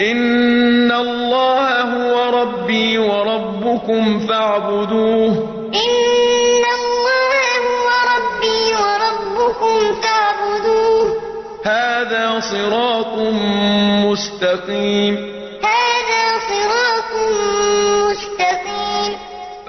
إِنَّ اللَّهَ هُوَ رَبِّي وَرَبُّكُمْ فَاعْبُدُوهُ ۚ. إِنَّ اللَّهَ هُوَ رَبِّي وَرَبُّكُمْ فَاعْبُدُوهُ ۚ. هَٰذَا صِرَاطٌ مُّسْتَقِيمٌ. هَٰذَا